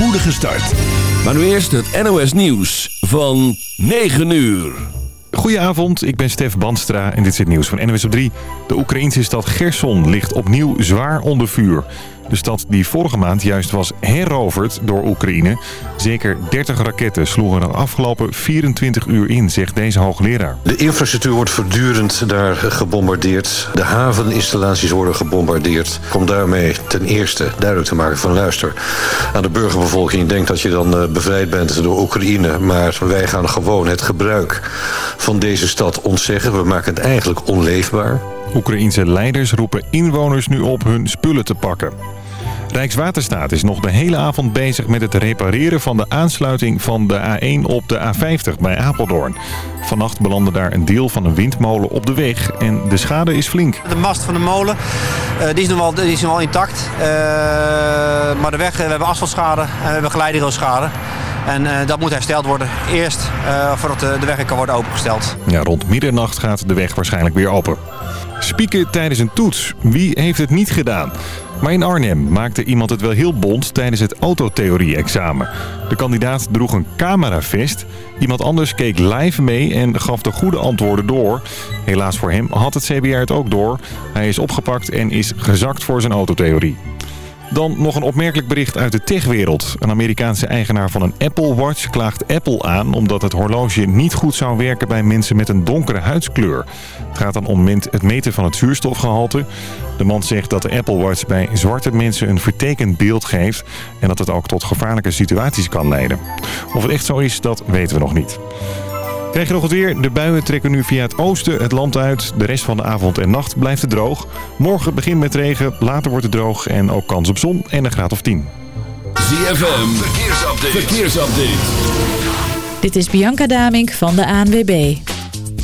spoedige start. Maar nu eerst het NOS Nieuws van 9 uur. Goedenavond, ik ben Stef Bandstra en dit is het nieuws van NOS op 3. De Oekraïnse stad Gerson ligt opnieuw zwaar onder vuur. De stad die vorige maand juist was heroverd door Oekraïne. Zeker 30 raketten sloegen er afgelopen 24 uur in, zegt deze hoogleraar. De infrastructuur wordt voortdurend daar gebombardeerd. De haveninstallaties worden gebombardeerd. Om daarmee ten eerste duidelijk te maken van luister. Aan de burgerbevolking denkt dat je dan eh, bevrijd bent door Oekraïne. Maar wij gaan gewoon het gebruik van deze stad ontzeggen. We maken het eigenlijk onleefbaar. Oekraïense leiders roepen inwoners nu op hun spullen te pakken. Rijkswaterstaat is nog de hele avond bezig met het repareren van de aansluiting van de A1 op de A50 bij Apeldoorn. Vannacht belandde daar een deel van een windmolen op de weg en de schade is flink. De mast van de molen uh, die is nog wel, die is nog wel intact. Uh, maar de weg, we hebben asfaltschade en we hebben geleideroosschade. En uh, dat moet hersteld worden. Eerst voordat de, de weg kan worden opengesteld. Ja, rond middernacht gaat de weg waarschijnlijk weer open. Spieken tijdens een toets. Wie heeft het niet gedaan? Maar in Arnhem maakte iemand het wel heel bond tijdens het autotheorie-examen. De kandidaat droeg een cameravest. Iemand anders keek live mee en gaf de goede antwoorden door. Helaas voor hem had het CBR het ook door. Hij is opgepakt en is gezakt voor zijn autotheorie. Dan nog een opmerkelijk bericht uit de techwereld. Een Amerikaanse eigenaar van een Apple Watch klaagt Apple aan... omdat het horloge niet goed zou werken bij mensen met een donkere huidskleur. Het gaat dan om het meten van het zuurstofgehalte. De man zegt dat de Apple Watch bij zwarte mensen een vertekend beeld geeft... en dat het ook tot gevaarlijke situaties kan leiden. Of het echt zo is, dat weten we nog niet. Krijg je nog het weer? De buien trekken nu via het oosten het land uit. De rest van de avond en nacht blijft het droog. Morgen begint met regen, later wordt het droog en ook kans op zon en een graad of 10. ZFM, verkeersupdate. verkeersupdate. Dit is Bianca Damink van de ANWB.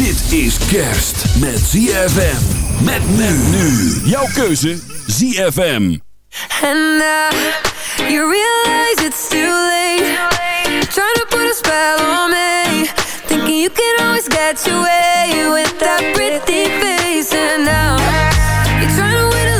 Dit is kerst met ZFM. Met men nu. Jouw keuze ZFM. And now you realize it's too late. Trying to put a spell on me. Thinking you can always get your way with that pretty face. And now you're trying to win a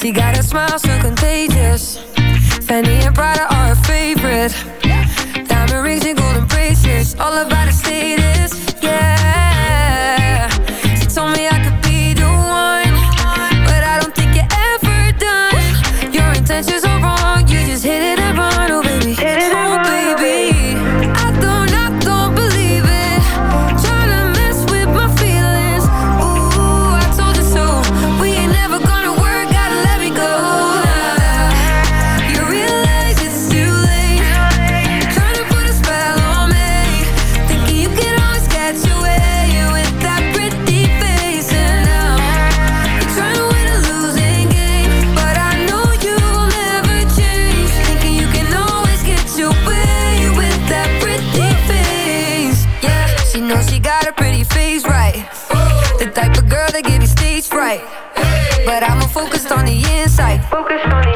she got a smile so contagious. Fanny and Prada are her favorite. Diamond rings and golden bracelets, all about the status. Focused on the inside. Focused on the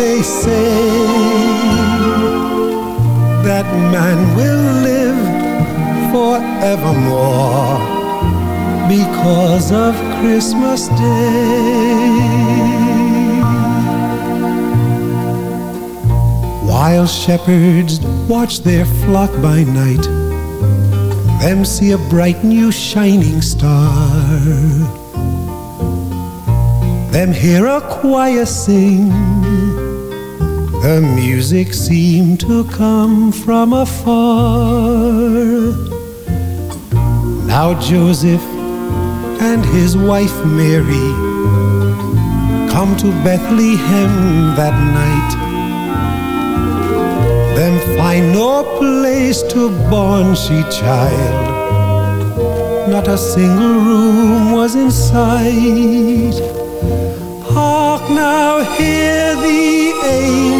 They say. That man will live forevermore because of Christmas Day. While shepherds watch their flock by night, them see a bright new shining star. Them hear a choir sing, the music seemed to come from afar. Now Joseph and his wife Mary come to Bethlehem that night. Then find no place to born she child. Not a single room was in sight. Hark now, hear the angels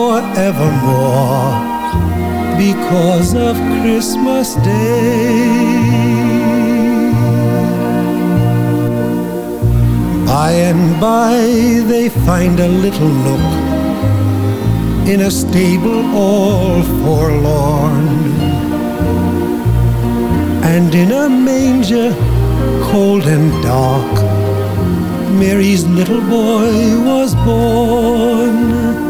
forevermore because of Christmas Day. By and by they find a little nook in a stable all forlorn. And in a manger cold and dark, Mary's little boy was born.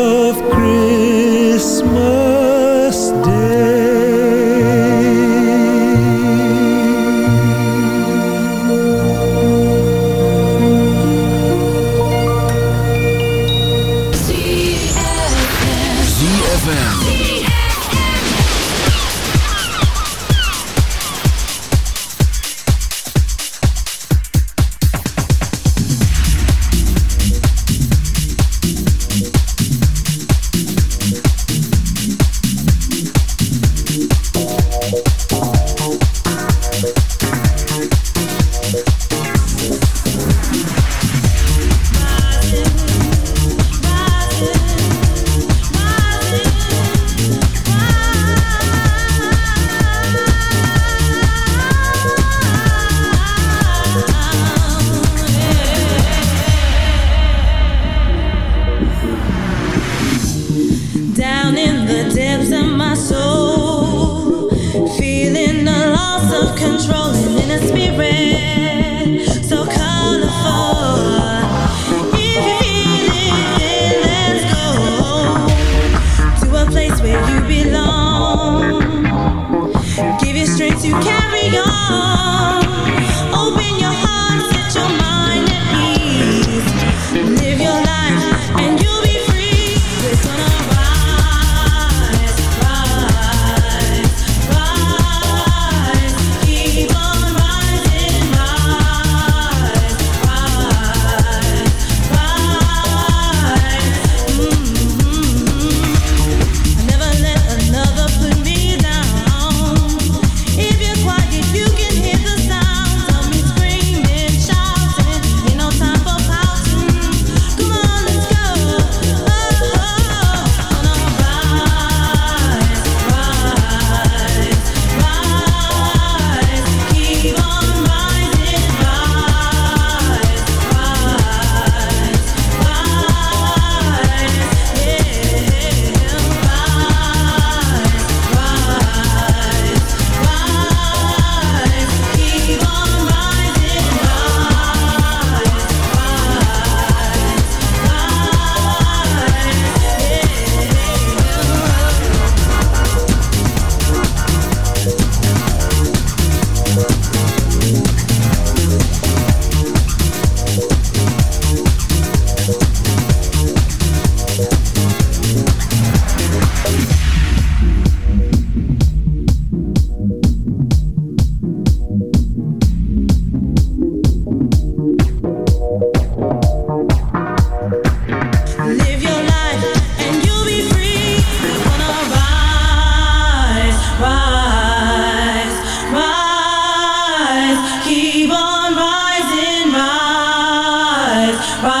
song. Dat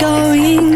going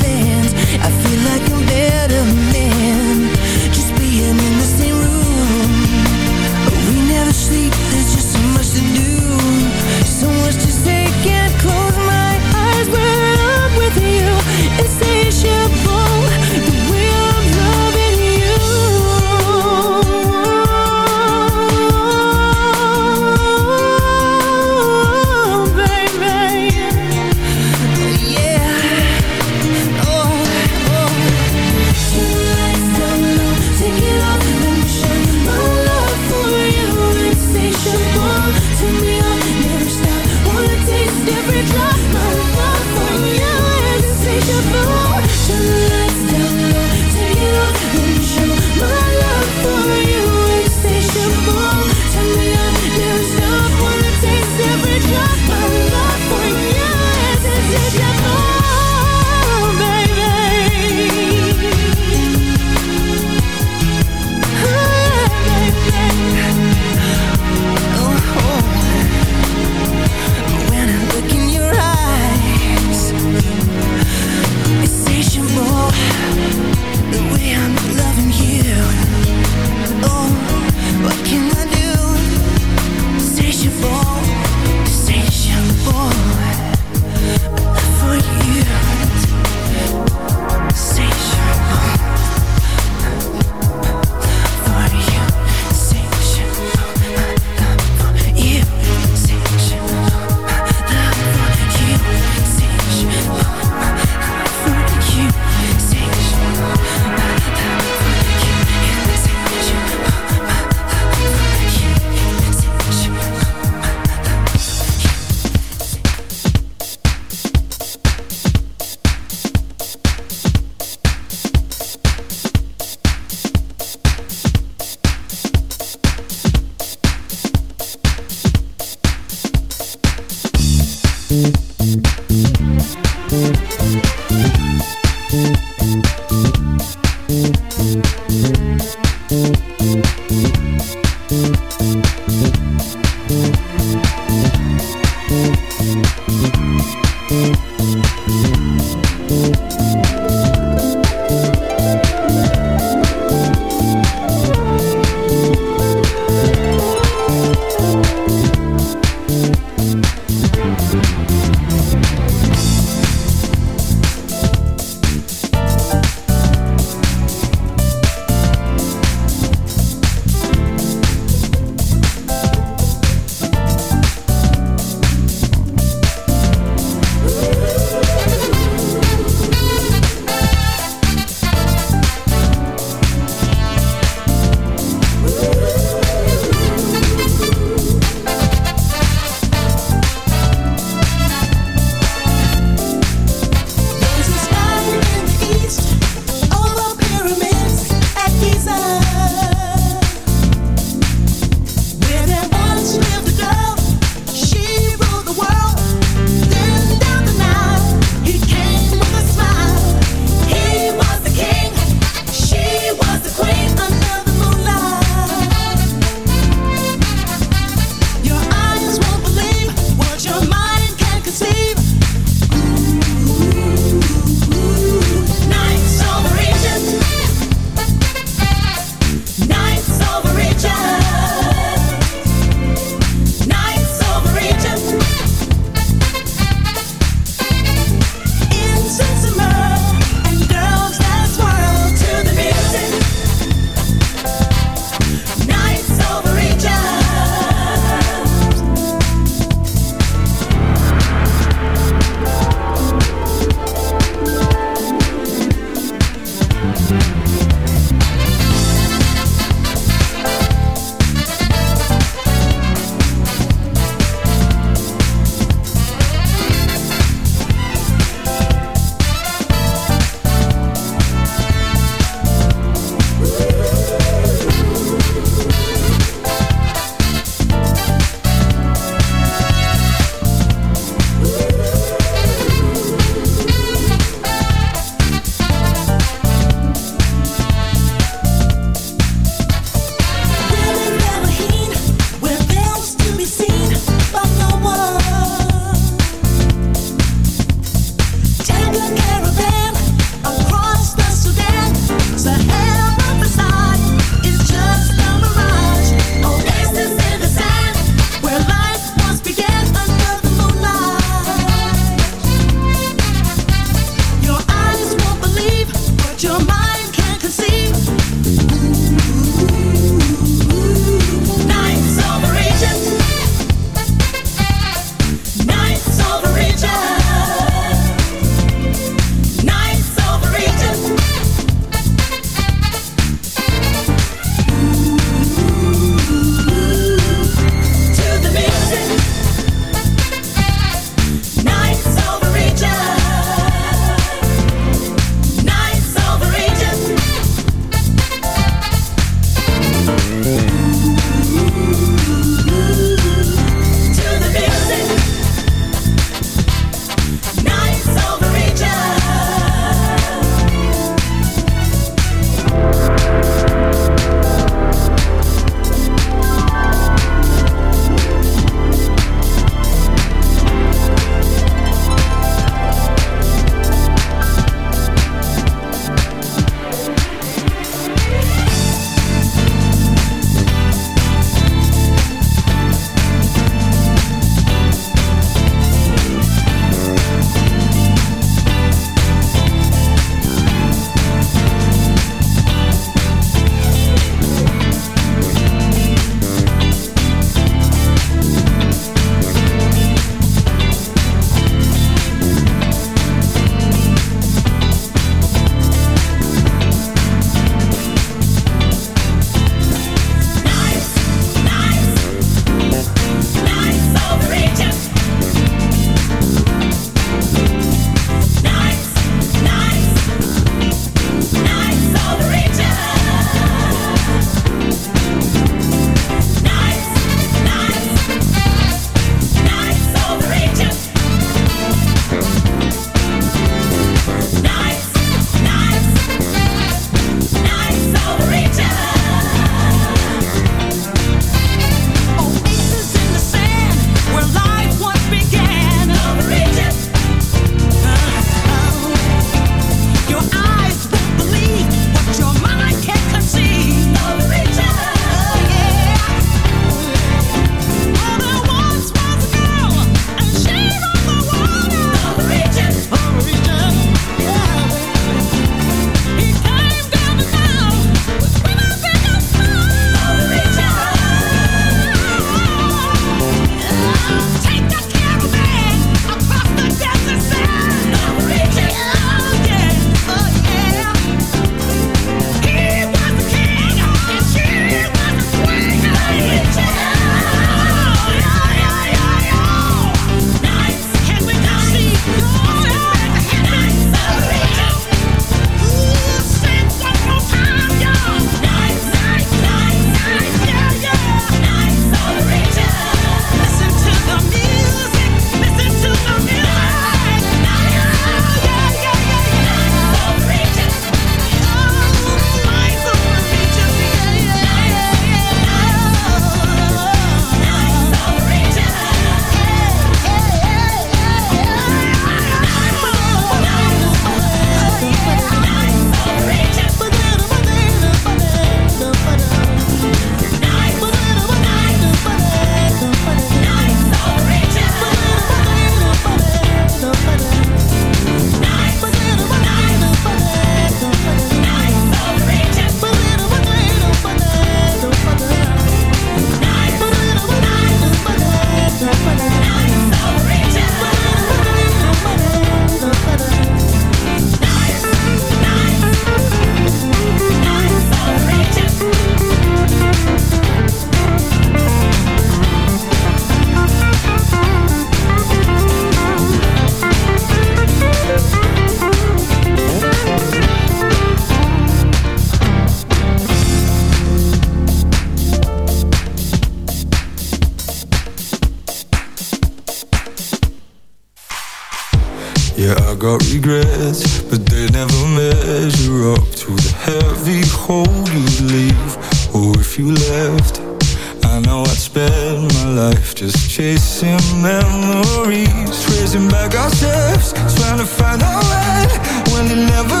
left Just chasing memories raising back ourselves, Trying to find our way When it never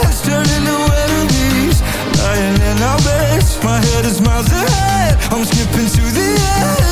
ends Turning to enemies Lying in our beds My head is miles ahead I'm skipping to the end.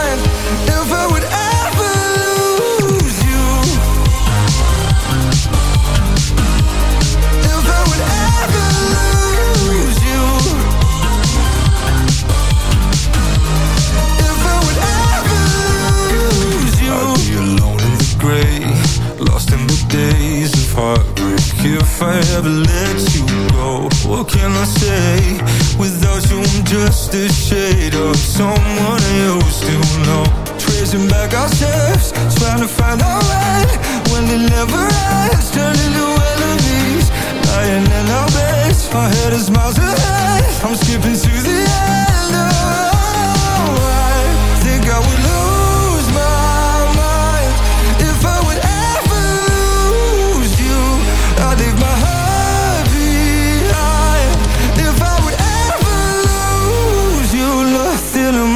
if I ever let you go. What can I say? Without you I'm just a shade of someone you still know Tracing back our steps, trying to find our way When it never ends, turning to enemies Lying in our beds, my head is miles ahead. I'm skipping to the end, oh I think I would lose.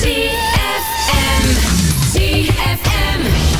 TFM. TFM.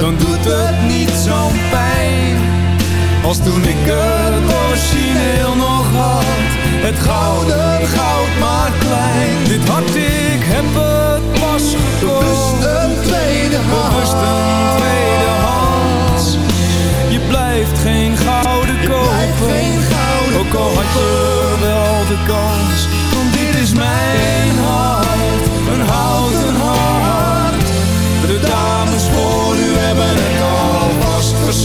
Dan doet het niet zo'n pijn. Als toen ik het origineel nog had, het gouden goud maar klein. Dit hart, ik heb het pas gekocht. Bewust een tweede hand. Bewust een tweede hand. Je blijft geen gouden kopen. Ook al had je wel de kans. Want dit is mijn hart, een houten